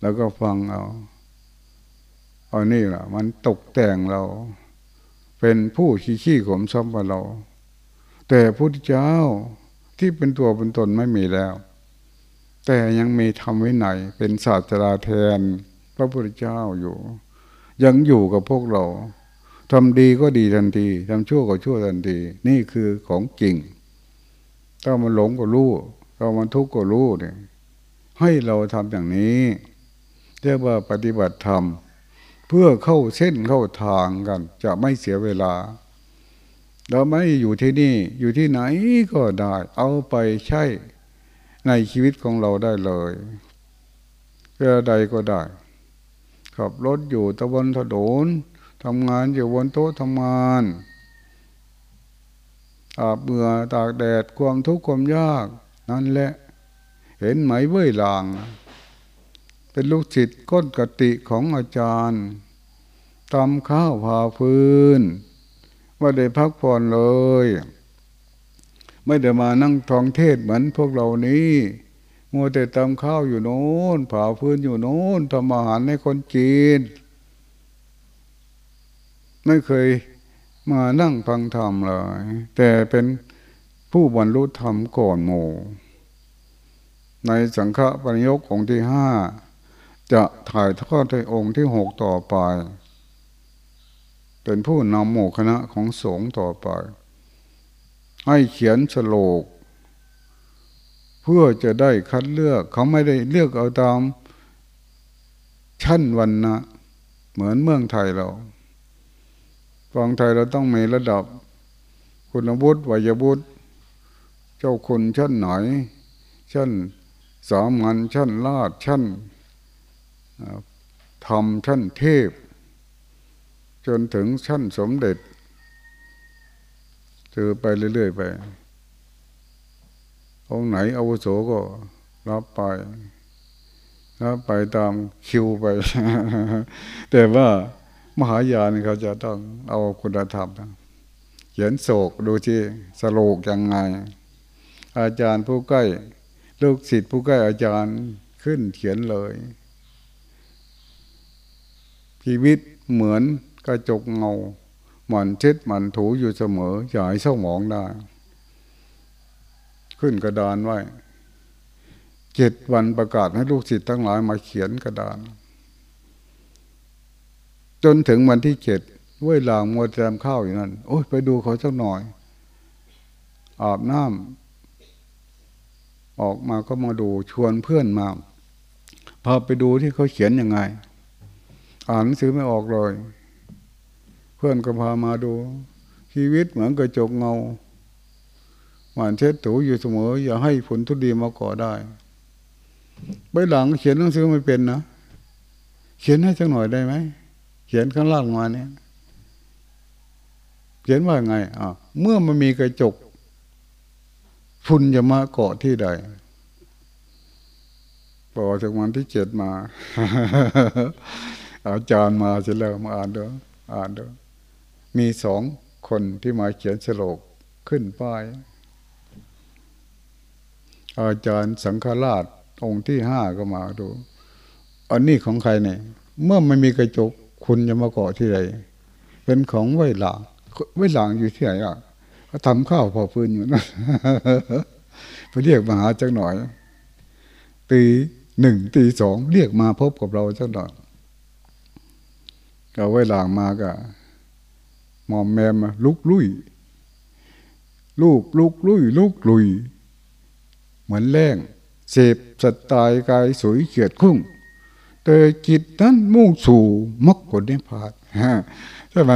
แล้วก็ฟังเอาอานี่แหละมันตกแต่งเรา เป็นผู้ขี้ขี้ขมซ้ำกับเรา แต่พุทธเจ้าที่เป็นตัวเป็นตนไม่มีแล้ว แต่ยังมีทำไว้ไหน เป็นศาสตราแทน พระพุทธเจ้าอยู่ ยังอยู่กับพวกเรา ทำดีก็ดีทันทีทำชั่วก็ชั่วทันที นี่คือของจริง ถ้ามันหลงก็รู้เรามันทุกข์ก็รู้เนี่ยให้เราทำอย่างนี้เรียกว่าปฏิบัติธรรม เพื่อเข้าเส้นเข้าทางกัน จะไม่เสียเวลา เราไม่อยู่ที่นี่ อยู่ที่ไหนก็ได้ เอาไปใช้ในชีวิตของเราได้เลยเพื่อใดก็ได้ขับรถอยู่ตะวันถนน ทำงานอยู่บนโต๊ะทำงานอาบเบื่อตากแดดความทุกข์ความยาก นั่นแหละ เห็นไหมเว้ยลาง เป็นลูกศิษย์ก้นกติของอาจารย์ทำข้าวผ่าฟื้นว่าได้พักผ่อนเลย ไม่ได้มานั่งทองเทศเหมือนพวกเรานี้มัวแต่ทำข้าวอยู่โน้นผ่าฟื้นอยู่โน้นทำอาหารให้คนจีน ไม่เคยมานั่งฟังธรรมเลย แต่เป็นผู้บรรลุธรรมก่อนโมในสังฆปริยกองค์ที่ห้าจะถ่ายทอดในองค์ที่หกต่อไป เป็นผู้นำหมู่คณะของสงฆ์ต่อไป ให้เขียนสโลก เพื่อจะได้คัดเลือกเขาไม่ได้เลือกเอาตามชั้นวันนะเหมือนเมืองไทยเรา ฟังไทยเราต้องมีระดับ คุณวุฒิวัยวุฒิเจ้าคุณชั้นไหนชั้นสามัญชั้นลาดชั้นธรรมชั้นเทพ จนถึงชั้นสมเด็จเจอไปเรื่อย ๆ ไปองไหนอาวุโสก็รับไปรับไปตามคิวไป แต่ว่า มหายานเขาจะต้องเอาคุณธรรมเขียนโศกดูที่สโลกยังไง อาจารย์ผู้ใกล้ ลูกศิษย์ผู้ใกล้อาจารย์ขึ้นเขียนเลยชีวิตเหมือนกระจกเงาหมันเช็ดหมันถูอยู่เสมออย่าให้เศร้าหมองได้ ขึ้นกระดานไว้เจ็ดวันประกาศให้ลูกศิษย์ทั้งหลายมาเขียนกระดาน จนถึงวันที่เจ็ดเว้ยหลางมัวแจมข้าวอยู่นั่นโอ้ยไปดูเขาสักหน่อย อาบน้ำออกมาก็มาดูชวนเพื่อนมา พาไปดูที่เขาเขียนยังไง อ่านหนังสือไม่ออกเลย เพื่อนก็พามาดู ชีวิตเหมือนกระจกเงาหวานเช็ดถูอยู่เสมอ อย่าให้ผลทุดีมาก่อได้ใบหลังเขียนหนังสือไม่เป็นนะเขียนให้สักหน่อยได้ไหม เขียนข้างล่างมาเนี่ย เขียนว่าไงอะเมื่อมันมีกระจกฝุ่นจะมาเกาะที่ใดพอจากวันที่เจ็ดมา อาจารย์มาเสร็จแล้วมาอ่านดูอ่านดูมีสองคนที่มาเขียนสโลกขึ้นป้าย อาจารย์สังฆราชองค์ที่ห้าก็มาดู อันนี้ของใครเนี่ย เมื่อไม่มีกระจก คุณจะมาเกาะที่ไหนเป็นของไว้หลางไว้หลางอยู่ที่ไหนอะเขาทำข้าวพอพื้นอยู่นะไปเรียกมาหาจักหน่อย ตีหนึ่งตีสองเรียกมาพบกับเราจักหน่อยก็ไว้หลางมาก็มอมแมมลุกลุยลูกลุกลุยลุกลุย เหมือนแรงเสพสตายกายสวยเกียดคุ้ง แต่จิตนั้นมุ่งสู่มรรคผลนิพพานใช่ไหม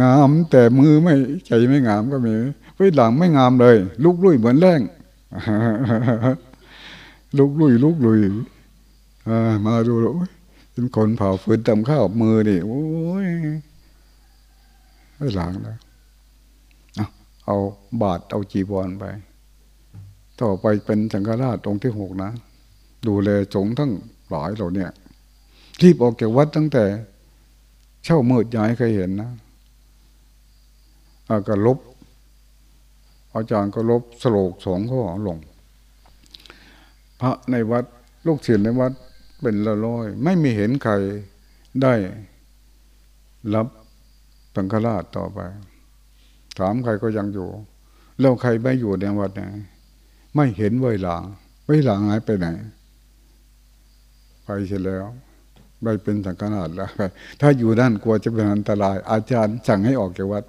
งามแต่มือไม่ใจไม่งามก็มีไว้หลังไม่งามเลย ลุกลุยเหมือนแรงลุกลุยลุกลุยมาดูเป็นคนเผาฟืนตำข้าวมือนี่โอ้ยไม่หลังแล้วเอาบาทเอาจีบอลไป ต่อไปเป็นสังฆราชองค์ที่หกนะ ดูแลสงทั้งหลายเราเนี่ย รีบออกจากวัดตั้งแต่ เช่ามืดย้ายเคยเห็นนะอาก็ลบ อาจารย์ก็ลบสโลกสองข้อลง พระในวัดลูกศิษย์ในวัดเป็นละร้อย ไม่มีเห็นใครได้รับสังฆราชต่อไป ถามใครก็ยังอยู่ แล้วใครไม่อยู่ในวัดไหนไม่เห็นไว้หลังไว้หลังหายไปไหน ไปเสร็จแล้ว ไปเป็นสังฆราชแล้วถ้าอยู่ด้านกลัวจะเป็นอันตราย อาจารย์สั่งให้ออกจากวัด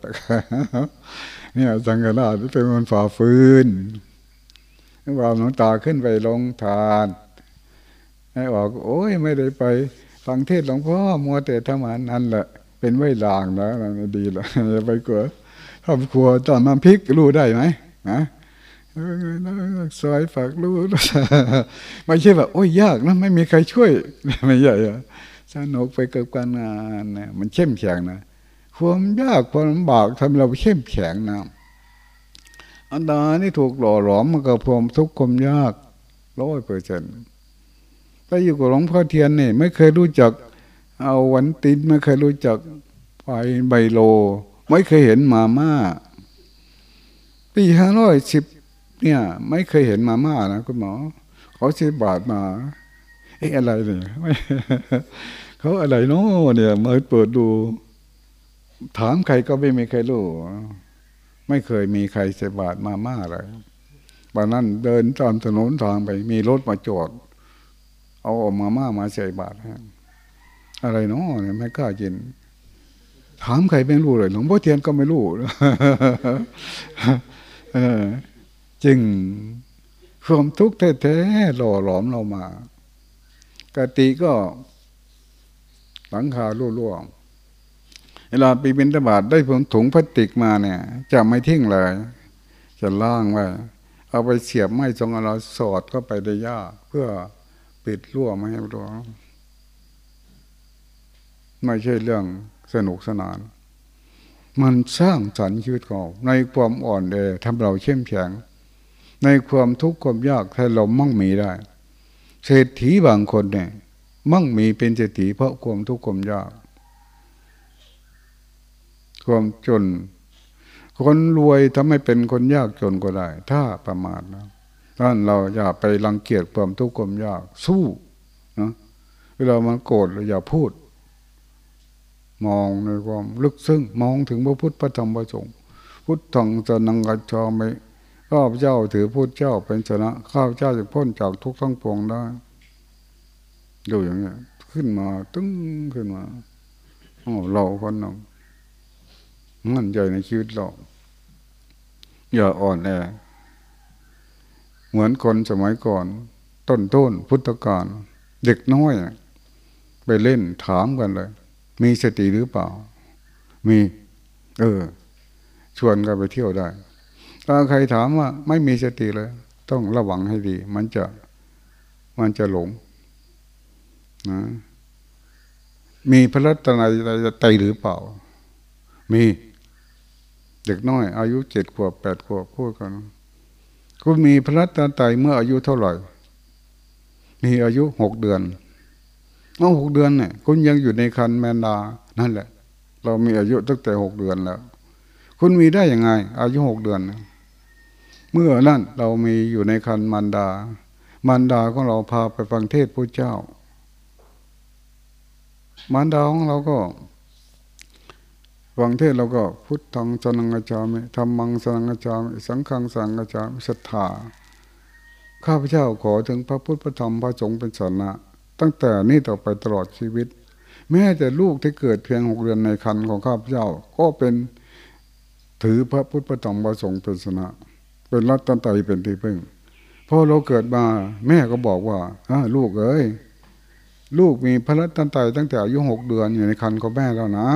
เนี่ยสังฆราชเป็นคนฝ่าฟืนว่าหลวงตาขึ้นไปลงทานให้ออก โอ้ยไม่ได้ไปฟังเทศหลวงพ่อมัวแต่ทำงานนั่นแหละเป็นไว้ลางแล้วมันดีแล้วอย่าไปกลัวครอบครัวตอนมาพริกรู้ได้ไหมนะซอยฝากรู้ไม่ใช่แบบโอ้ยยากนะไม่มีใครช่วยไม่ใช่อะ สนุกไปกับการงานนะมันเข้มแข็งนะความยากความลำบากทำเราเข้มแข็งนะอันดานี่ถูกหล่อหลอมมากับความทุกข์ความยากร้อยเปอร์เซ็นต์ไปอยู่กับหลวงพ่อเทียนนี่ไม่เคยรู้จัก เอาวันตินไม่เคยรู้จักไปใบโล ไม่เคยเห็นมาม่าปีห้าร้อยสิบเนี่ย ไม่เคยเห็นมาม่านะคุณหมอ เขาสิบบาทมาเอ๊ะอะไรเนี่ย เขาอะไรเนาะเนี่ย มาเปิดดู ถามใครก็ไม่มีใครรู้ไม่เคยมีใครเสบาทมาม่าเลยวันนั้นเดินตามถนนทางไป มีรถมาจอด เอาออกมาม่ามาใส่บาทฮะอะไรเนาะเนี่ยไม่กล้ากินถามใครไม่รู้เลยหลวงพ่อเทียนก็ไม่รู้จึงความทุกข์แท้ๆหล่อหลอมเรามา กติก็ หลังคาล่วงเวลาไปบินตบาดได้ผลถุงพลาสติกมาเนี่ย จะไม่ทิ้งเลย จะล่างไว้เอาไปเสียบไม้ทรงเราสอดเข้าไปในหญ้าเพื่อปิดรั่วไม่ให้รั่วไม่ใช่เรื่องสนุกสนาน มันสร้างสรรค์ชีวิตของในความอ่อนแอทำเราเข้มแข็ง ในความทุกข์ความยากให้เรามั่งมีได้ เศรษฐีบางคนเนี่ย มั่งมีเป็นเศรษฐีเพราะความทุกข์ความยาก ความจน คนรวยทำให้เป็นคนยากจนก็ได้ ถ้าประมาทนะท่านเราอย่าไปรังเกียจความทุกข์ความยาก สู้นะเวลามันโกรธเราอย่าพูด มองในความลึกซึ้งมองถึงพระพุทธพระธรรมพระสงฆ์พุทธังสนังกัจจามิข้าพเจ้าถือพุทธเจ้าเป็นชนะ ข้าพเจ้าจะพ้นจากทุกข์ทั้งปวงได้ ดูอย่างนี้ขึ้นมาตึ้งขึ้นมาโอ้เราคนหนึ่งมั่นใจในชีวิตเราอย่าอ่อนแอเหมือนคนสมัยก่อน ต้นต้นพุทธกาลเด็กน้อยไปเล่นถามกันเลย มีสติหรือเปล่า มี เออ ชวนกันไปเที่ยวได้ถ้าใครถามว่า ไม่มีสติเลย ต้องระวังให้ดี มันจะ มันจะหลง นะมีพระรัตนตรัยหรือเปล่า มี เด็กน้อย อายุเจ็ดขวบแปดขวบพูดกันคุณมีพระรัตนตรัยเมื่ออายุเท่าไหร่ มีอายุหกเดือนเอาหกเดือนเนี่ยคุณยังอยู่ในคันแมนดา นั่นแหละ เรามีอายุตั้งแต่หกเดือนแล้ว คุณมีได้ยังไง อายุหกเดือน เมื่อนั่นเรามีอยู่ในคันมันดา มันดาของเราพาไปฟังเทศพระเจ้า มันดาของเราก็ฟังเทศเราก็พุทธังสนังกจามิธรรมังสนังกจามิสังฆังสังกจามิศรัทธาข้าพเจ้าขอถึงพระพุทธพระธรรมพระสงฆ์เป็นสนะตั้งแต่นี้ต่อไปตลอดชีวิต แม้แต่ลูกที่เกิดเพียงหกเดือนในคันของข้าพเจ้า ก็เป็นถือพระพุทธพระธรรมพระสงฆ์เป็นสนะเป็นรัตนตรัยเป็นที่พึ่งพอเราเกิดมาแม่ก็บอกว่าลูกเอ้ย ลูกมีพระรัตนตรัยตั้งแต่อายุหกเดือนอยู่ในคันของแม่แล้วนะ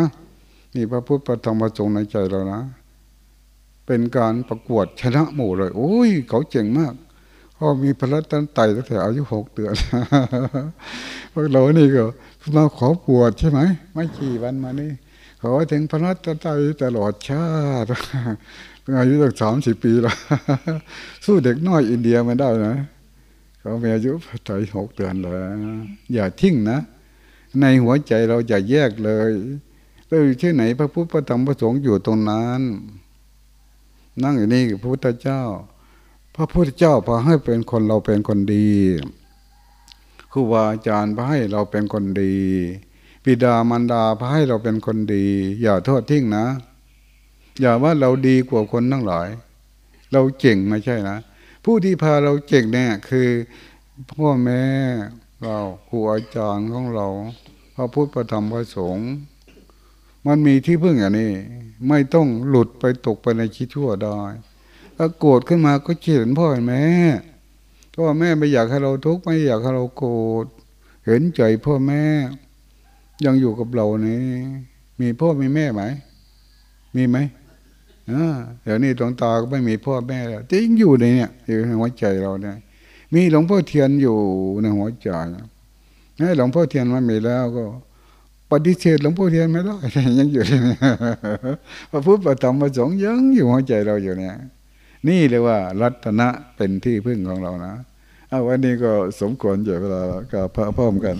นี่พระพุทธพระธรรมพระสงฆ์ในใจเรานะ เป็นการประกวดชนะหมู่เลย โอ้ย เขาเจ๋งมากพอมีพระรัตนตรัยตั้งแต่อายุหกเดือนพวกเรานี่ก็มาขอบวชใช่ไหมไม่กี่วันมานี่ขอถึงพระรัตนตรัยตลอดชาติอายุตั้งสามสิบปีแล้วสู้เด็กน้อยอินเดียไม่ได้นะ เขามีอายุไยหกเดือนเลยอย่าทิ้งนะ ในหัวใจเราอย่าแยกเลยเราอยู่ที่ไหนพระพุทธพระธรรมพระสงฆ์อยู่ตรงนั้น นั่งอยู่นี่พระพุทธเจ้า พระพุทธเจ้าพาให้เป็นคนเราเป็นคนดีครูบาอาจารย์พาให้เราเป็นคนดีปิดามารดาพาให้เราเป็นคนดี อย่าโทษทิ้งนะ อย่าว่าเราดีกว่าคนทั้งหลาย เราเก่งไม่ใช่นะ ผู้ที่พาเราเก่งเนี่ยคือพ่อแม่เราครูอาจารย์ของเราพระพุทธพระธรรมพระสงฆ์มันมีที่พึ่งอย่างนี้ ไม่ต้องหลุดไปตกไปในคิดชั่วได้ถ้าโกรธขึ้นมาก็เขียนพ่อแม่พ่อแม่ไม่อยากให้เราทุกข์ไม่อยากให้เราโกรธเห็นใจพ่อแม่ ยังอยู่กับเรานี่มีพ่อมีแม่ไหม มีไหม เดี๋ยวนี้ดวงตาก็ไม่มีพ่อแม่แล้วจริงอยู่ในเนี่ยอยู่ในหัวใจเราเนี่ยมีหลวงพ่อเทียนอยู่ในหัวใจให้หลวงพ่อเทียนมามีแล้วก็ ปฏิเสธหลวงพ่อเทียนไม่ได้ยังอยู่เลยพระพุทธธรรมพระสงฆ์ยังอยู่หัวใจเราอยู่เนี่ย นี่เลยว่า รัตนะเป็นที่พึ่งของเรานะเอาวันนี้ก็สมควรเจเวลากับพระพ่อมกัน